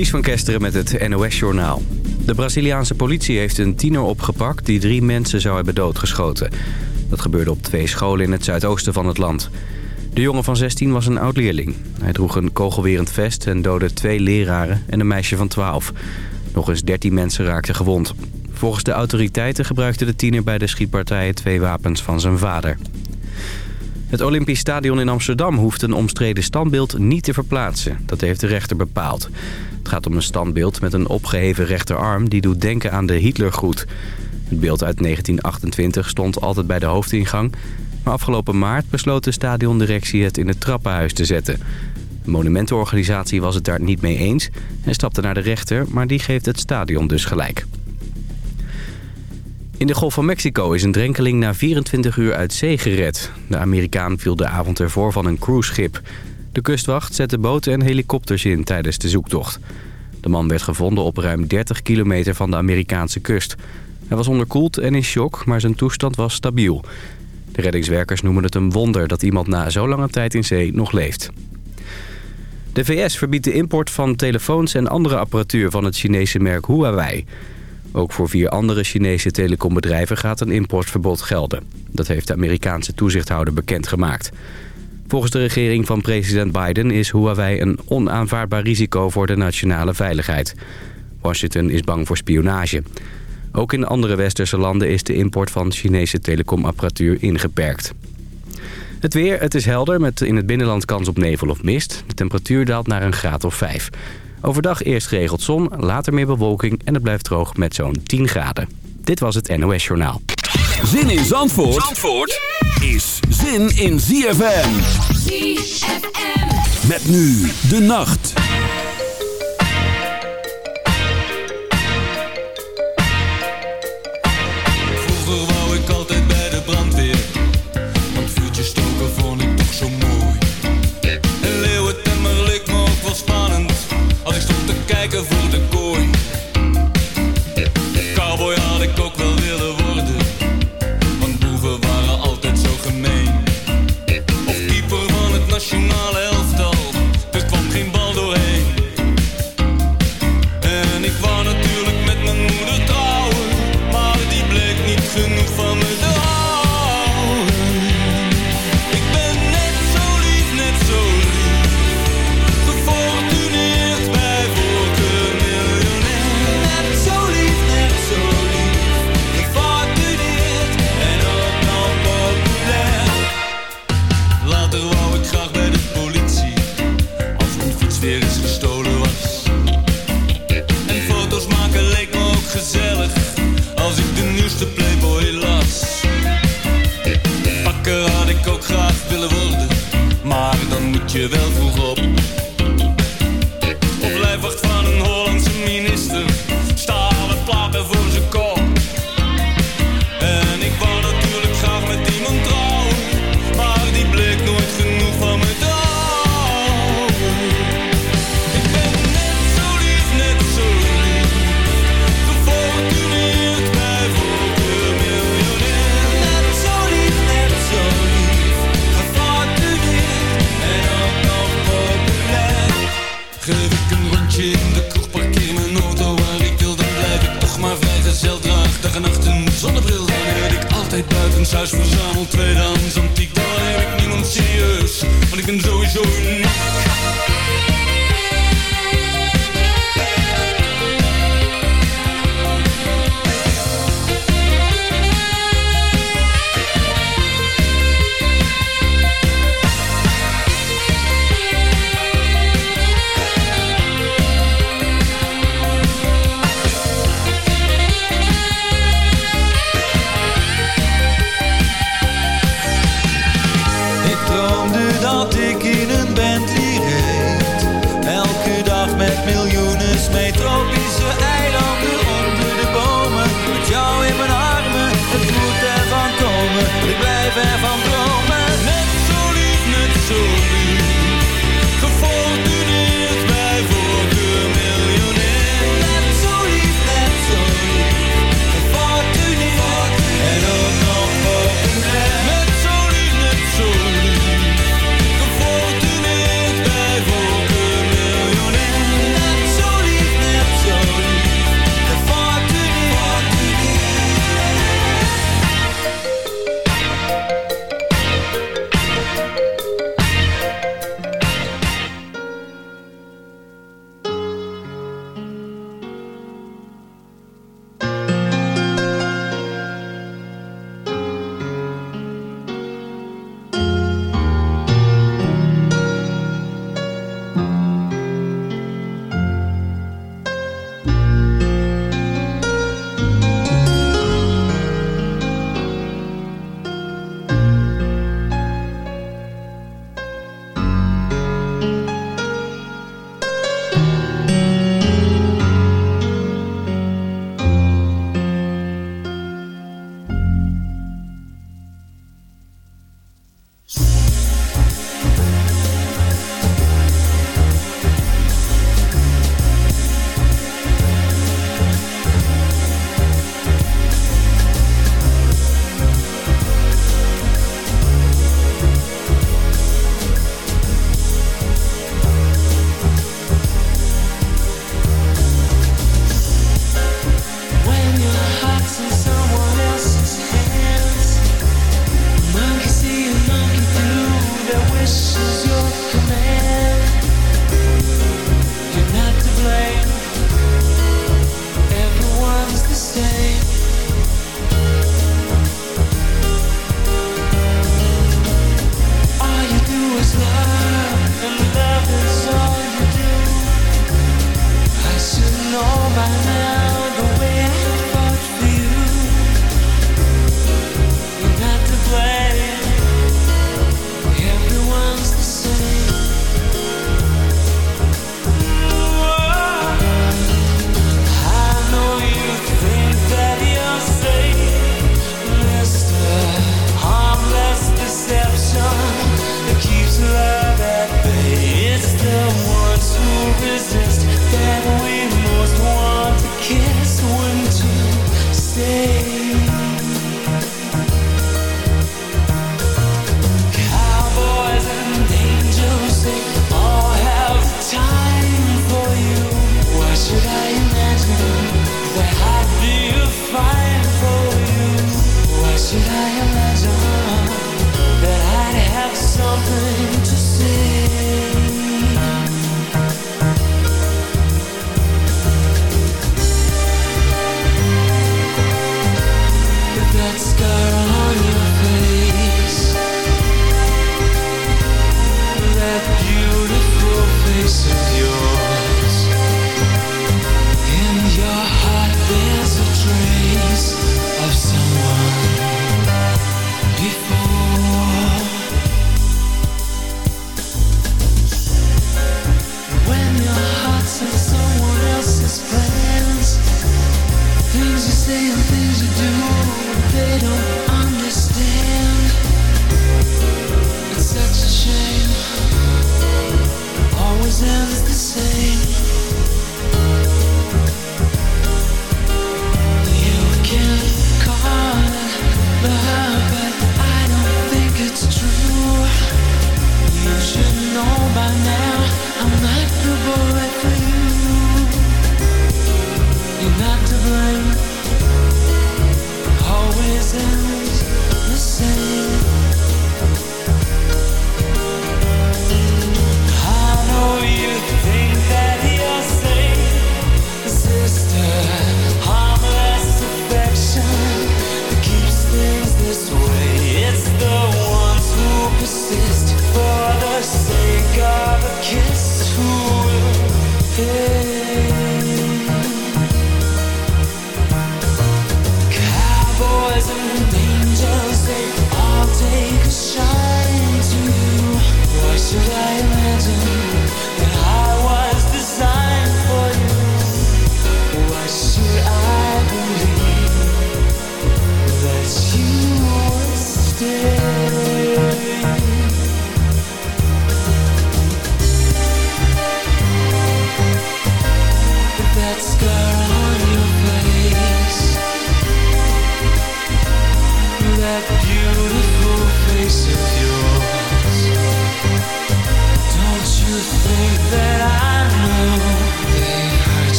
Ties van Kesteren met het NOS-journaal. De Braziliaanse politie heeft een tiener opgepakt die drie mensen zou hebben doodgeschoten. Dat gebeurde op twee scholen in het zuidoosten van het land. De jongen van 16 was een oud-leerling. Hij droeg een kogelwerend vest en doodde twee leraren en een meisje van 12. Nog eens 13 mensen raakten gewond. Volgens de autoriteiten gebruikte de tiener bij de schietpartijen twee wapens van zijn vader. Het Olympisch Stadion in Amsterdam hoeft een omstreden standbeeld niet te verplaatsen. Dat heeft de rechter bepaald. Het gaat om een standbeeld met een opgeheven rechterarm die doet denken aan de Hitlergroet. Het beeld uit 1928 stond altijd bij de hoofdingang. Maar afgelopen maart besloot de stadiondirectie het in het trappenhuis te zetten. De monumentenorganisatie was het daar niet mee eens en stapte naar de rechter, maar die geeft het stadion dus gelijk. In de Golf van Mexico is een drenkeling na 24 uur uit zee gered. De Amerikaan viel de avond ervoor van een cruiseschip. De kustwacht zette boten en helikopters in tijdens de zoektocht. De man werd gevonden op ruim 30 kilometer van de Amerikaanse kust. Hij was onderkoeld en in shock, maar zijn toestand was stabiel. De reddingswerkers noemen het een wonder dat iemand na zo lange tijd in zee nog leeft. De VS verbiedt de import van telefoons en andere apparatuur van het Chinese merk Huawei. Ook voor vier andere Chinese telecombedrijven gaat een importverbod gelden. Dat heeft de Amerikaanse toezichthouder bekendgemaakt. Volgens de regering van president Biden is Huawei een onaanvaardbaar risico voor de nationale veiligheid. Washington is bang voor spionage. Ook in andere westerse landen is de import van Chinese telecomapparatuur ingeperkt. Het weer, het is helder met in het binnenland kans op nevel of mist. De temperatuur daalt naar een graad of 5. Overdag eerst geregeld zon, later meer bewolking en het blijft droog met zo'n 10 graden. Dit was het NOS Journaal. Zin in Zandvoort, Zandvoort is zin in ZFM. ZFM. Met nu de nacht. in de kroeg, parkeer mijn auto waar ik wil. Dan blijf ik toch maar vrijgezel, draag dag en nacht een zonnebril. Dan heb ik altijd buitenshuis, verzamel tweedehands antiek. Dan heb ik niemand serieus, want ik ben sowieso in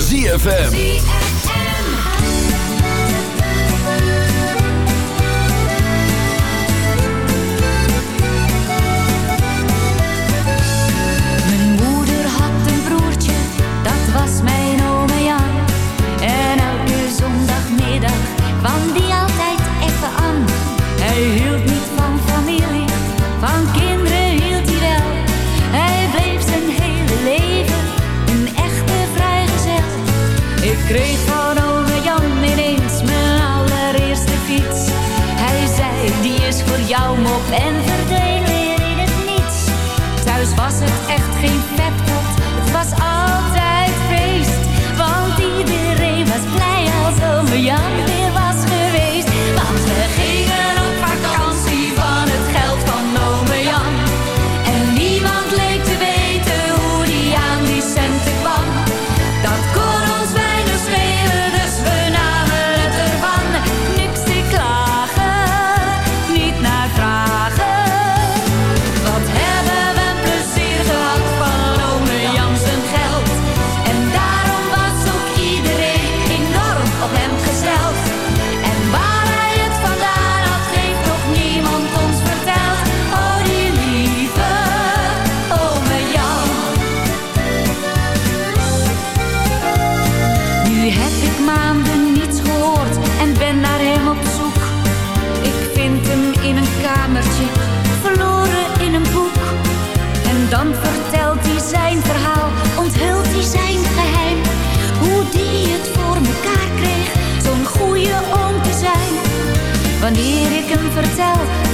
ZFM.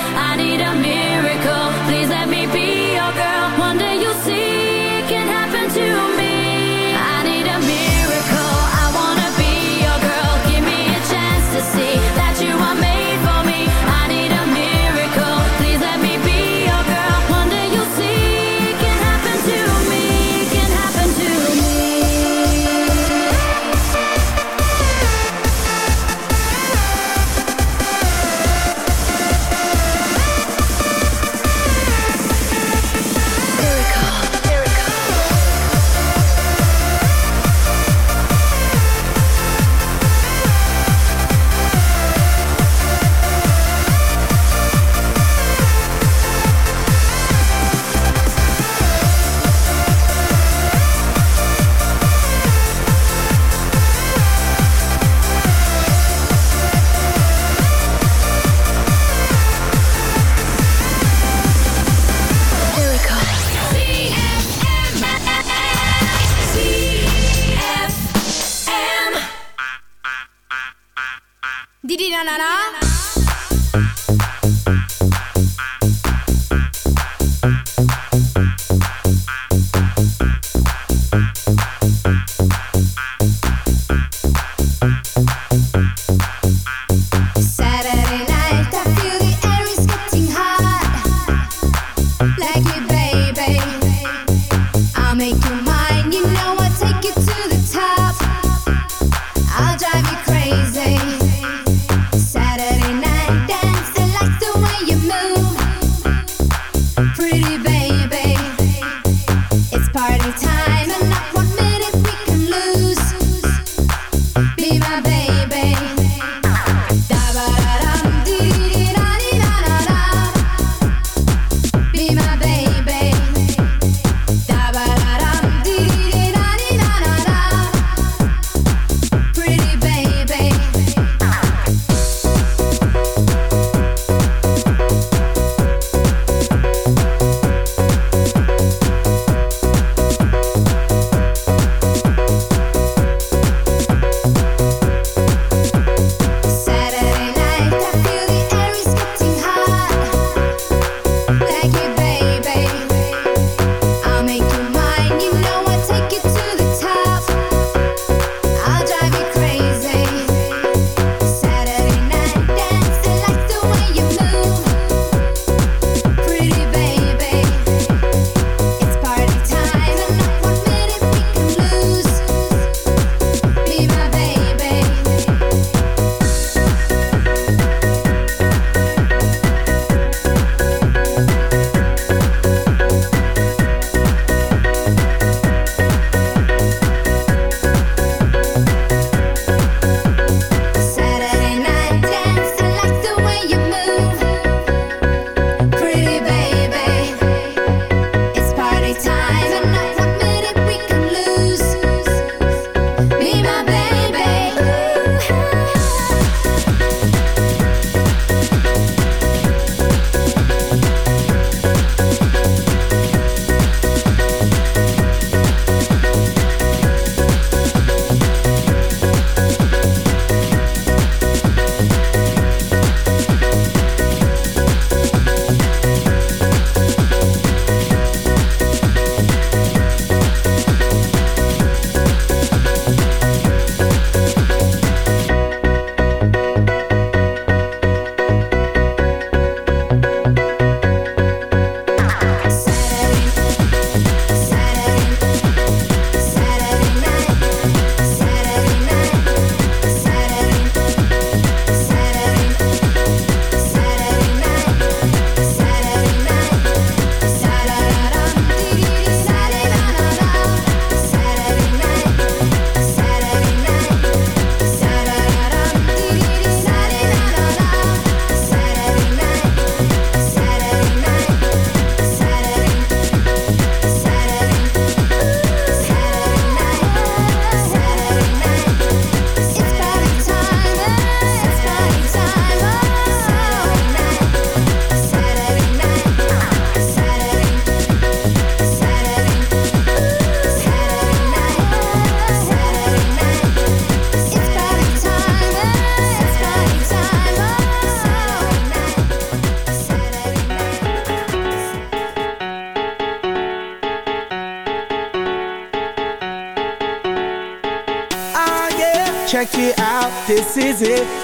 I need a miracle.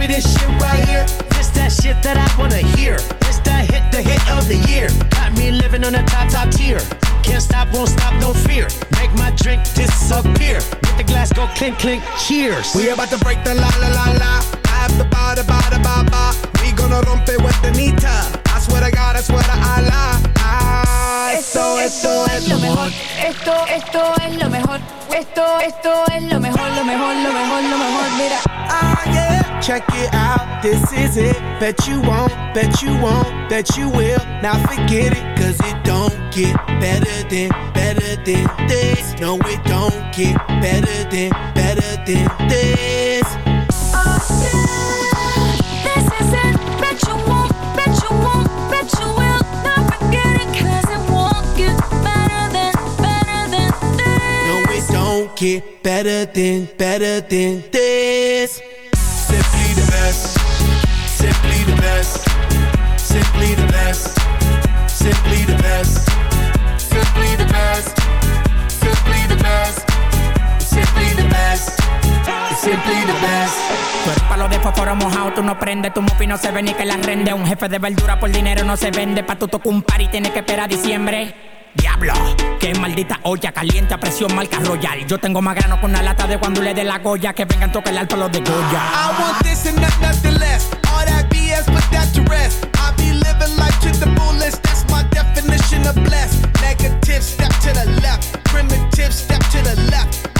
baby, this shit right here. This that shit that I wanna hear. This that hit, the hit of the year. Got me living on a top, top tier. Can't stop, won't stop, no fear. Make my drink disappear. Let the glass go clink, clink, cheers. We about to break the la la la la. I have ba ba da ba ba. We gonna rompe with the nita. I swear to God, I swear to Allah. Ah, esto, esto, es lo mejor. Esto, esto es lo mejor. Esto, esto es lo mejor, lo mejor, lo mejor, lo mejor. Mira. Ah, yeah. Check it out. This is it. Bet you won't, bet you won't, bet you will. Now forget it, cause it don't get better than, better than this. No, it don't get better than, better than this. Get better than, better than this. No, it don't get better than, better than this. Simply the best. Simply the best. Simply the best. Simply the best. Simply the best. Simply the best. Simply the best. Simply the best. Tú eres palo de fósforo mojado, tú no prendes, tu mufi no se ve ni que la rende. Un jefe de verdura por dinero no se vende, pa' tu tocar un par y tienes que esperar a diciembre. Diablo, que maldita olla caliente a presión marca royal. Yo tengo más grano con una lata de cuando le dé la goya. Que vengan tocar el alto los de Goya. I want this and not nothing less. All that BS, put that to rest. I be living life to the fullest. That's my definition of blessed. Negative, step to the left. Primitive, step to the left.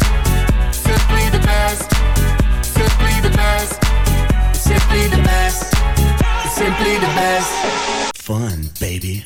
Simply the best. Fun, baby.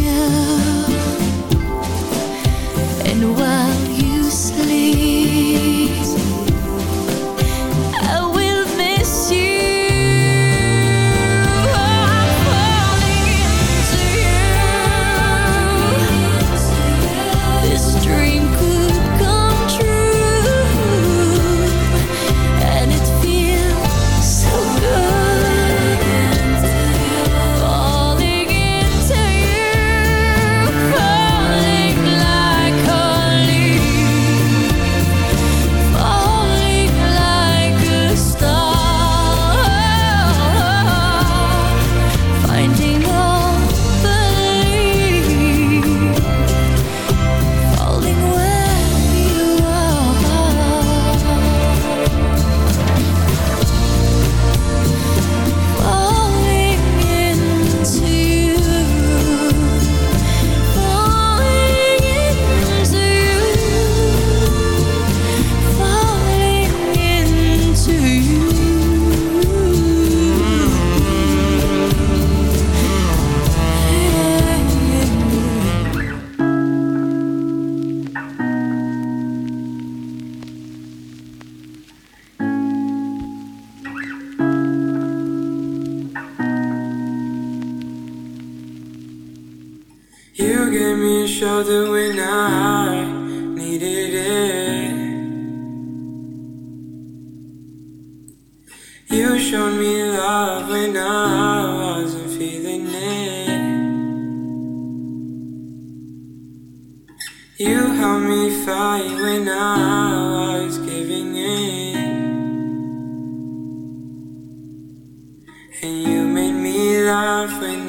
You. And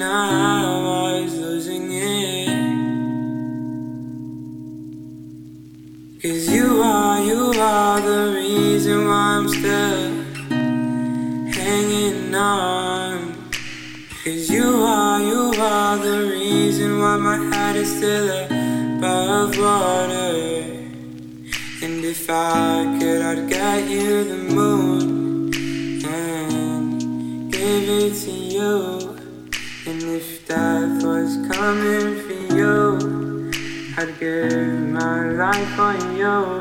now I was losing it. Cause you are, you are the reason why I'm still hanging on. Cause you are, you are the reason why my head is still above water. And if I could, I'd get you the moon and give it to you. coming for you. I'd give my life for you.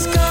sky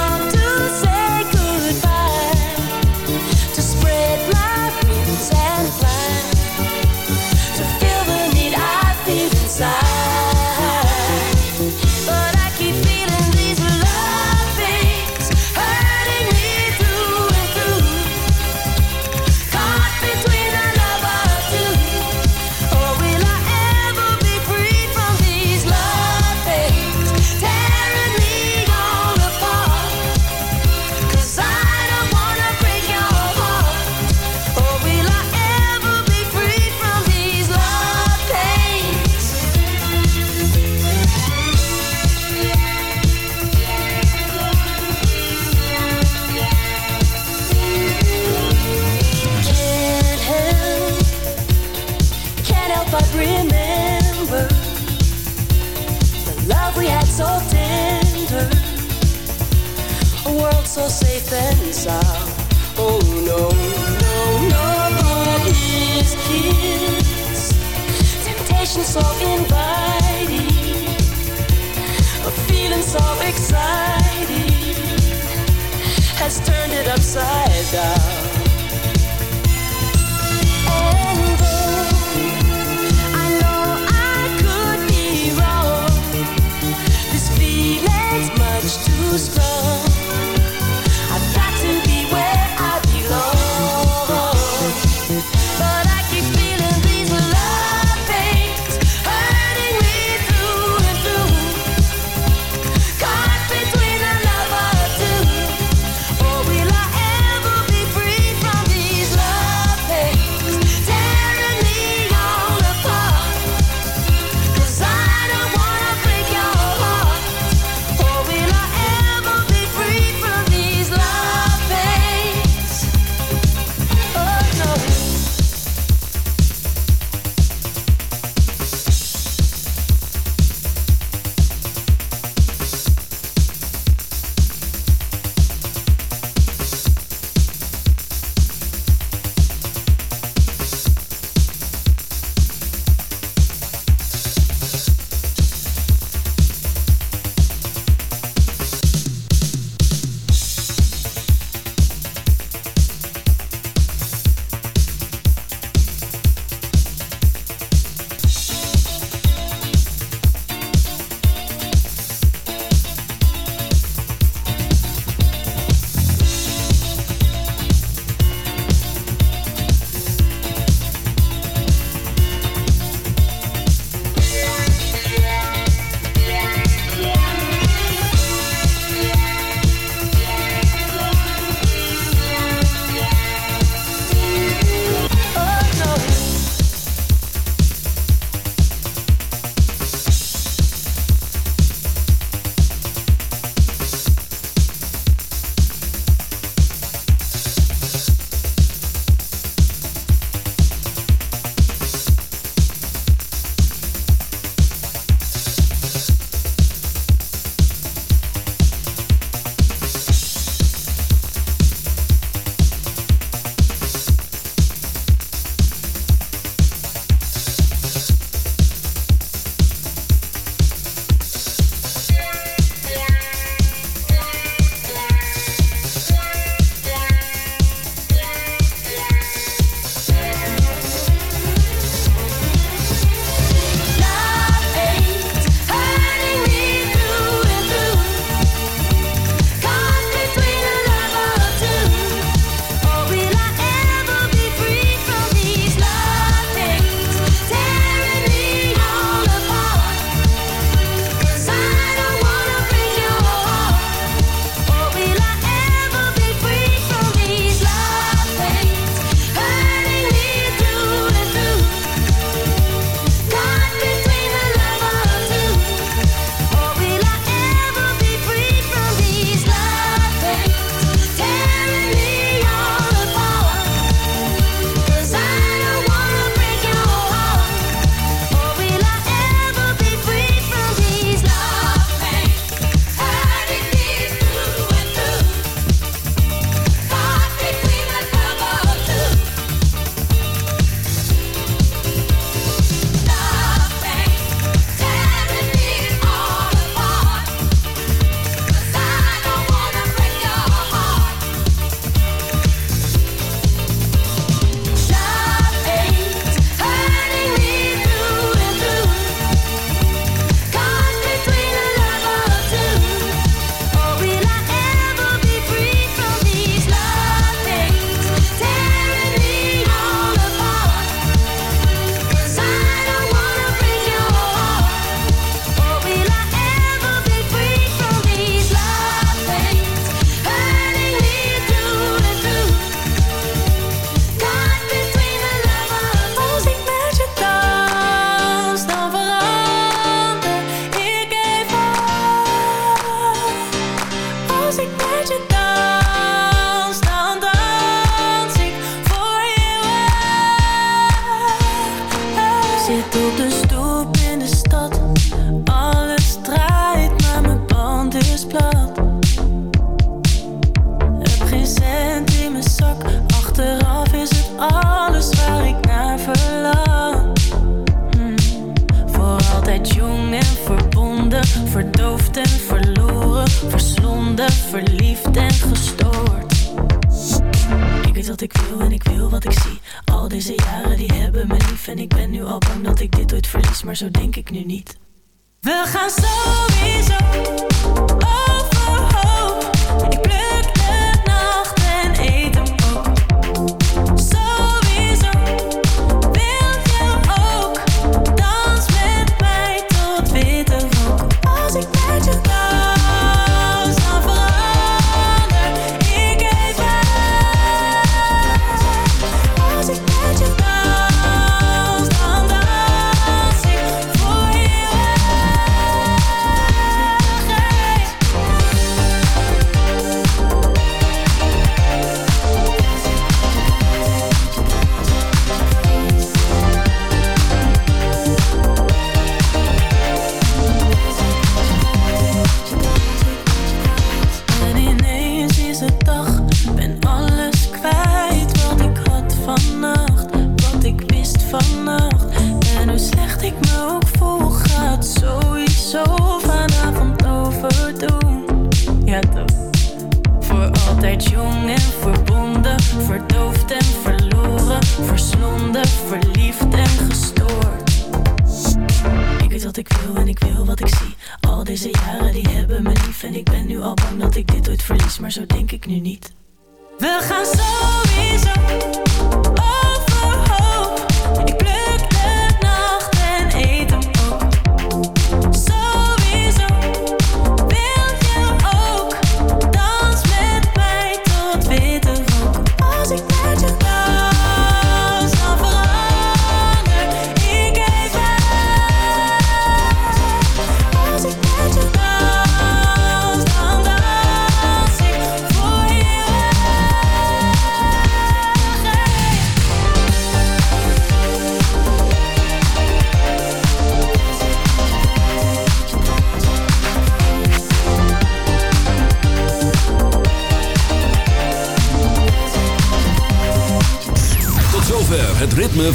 side down.